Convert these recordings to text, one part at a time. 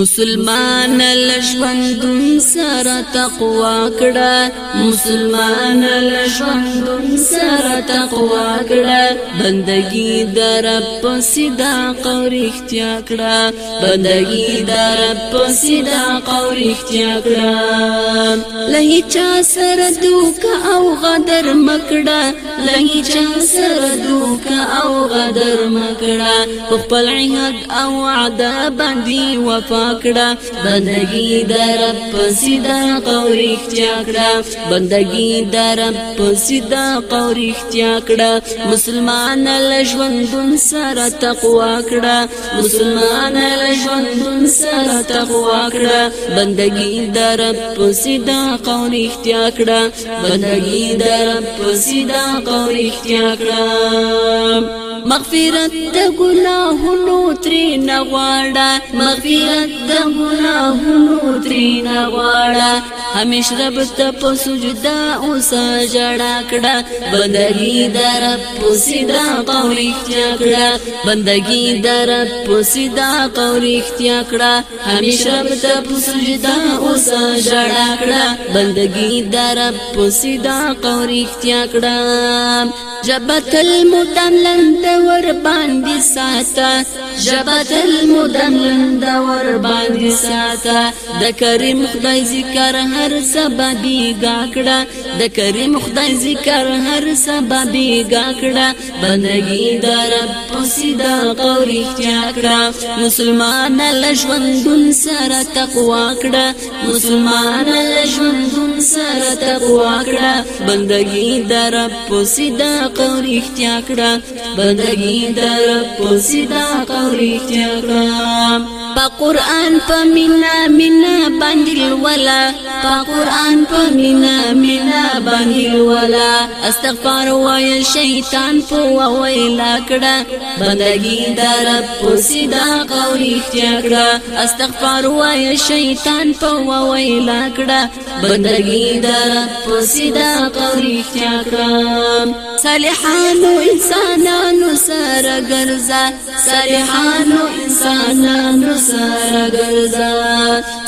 مسلمان لژوندون سره تقوا کړه مسلمان لژوندون سره تقوا کړه بندگی در په صداق او اختیا کړه بندگی در په صداق او اختیا کړه لهي چا سره دوک او غدر مکړه لهي چا سره دوک او غدر مکړه خپل عهد او عدا باندې وفا پاکړه بندگی در په سیدا قوریخ چاکړه بندگی در په سیدا قوریخ چاکړه مسلمان لژوندون سره تقوا کړه مسلمان لژوندون سره تقوا کړه بندگی در په سیدا قوریخ چاکړه بندگی در په سیدا قوریخ چاکړه مغفرت د ګناهونو ترې نه غواړه مغفرت د ګناهونو ترې نه غواړه همیش رب ته په سجدا اوس جړا کړه بندګي در په سیدا قول اختیا کړه بندګي در په سیدا قول اختیا کړه همیش رب ته په سجدا اوس جړا کړه بندګي در په سیدا قول اختیا کړه جبت المتلند ور باندې ساته جبتل مدن لند ور باندې ساته د کریم خدای ذکر هر سببي گاکړه د کریم خدای ذکر هر سببي گاکړه بندگی در پسیدا قوري چاکړه مسلمان لژوندون سره تقوا کړه مسلمان لژوندون سره تقوا کړه بندگی در پسیدا قوري چاکړه بندگی در په صداقت رښتیا کړم په قران په مینا مینا باندې ولا په قران په مینا مینا باندې ولا استغفار وای شیطان په ویلا کړه بندګی در په سیدا قوري کړه استغفار وای شیطان په ویلا کړه بندګی در په سیدا قوري کړه صالحانو انسانانو سره گرزا صالحانو انسانانو سره گرزا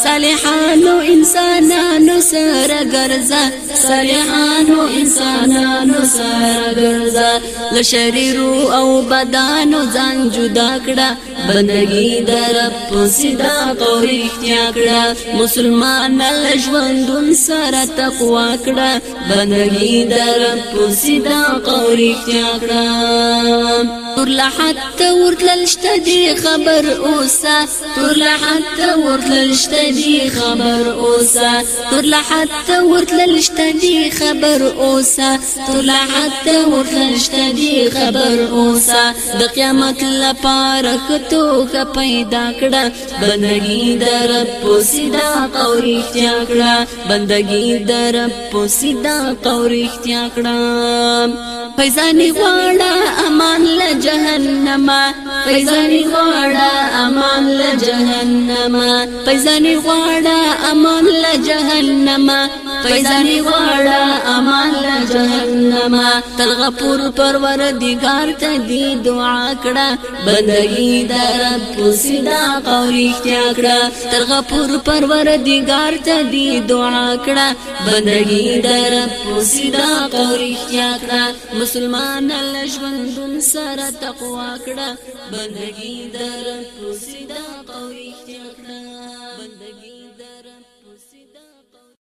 صالحانو انسانانو سره ګرځا صالحانو انسانانو سره ګرځا له شریرو او بدانو ځان جدا کړه بندگی در په صدا توریختیا کړه مسلمان له ژوندون سره تقوا کړه بندگی در په صدا توریختیا کړه تور لحد ورتلشت دي خبر اوسا تور لحد ورتلشت دي خبر اوسا تور لحد ورتلشت دي خبر اوسا تور لحد ورتلشت دي خبر اوسا د قیامت لپاره خطوخه پیدا کړه بندگی در په سیدا قوري بندگی در په سیدا قوري فیضانی غواړه امان له جهنم فیضانی غواړه امان له جهنم فیضانی غواړه امان له جهنم فیضانی غواړه امان له جهنم تل غفور پروردگار ته دی دعا کړه بندگی در په صدا قوري کړه تل غفور پروردگار ته دی دعا کړه بندگی در په صدا قوري کړه مسلمان لژوندون سره تقوا کړه بندگی در کوسیدا قوی اختیار کړه بندگی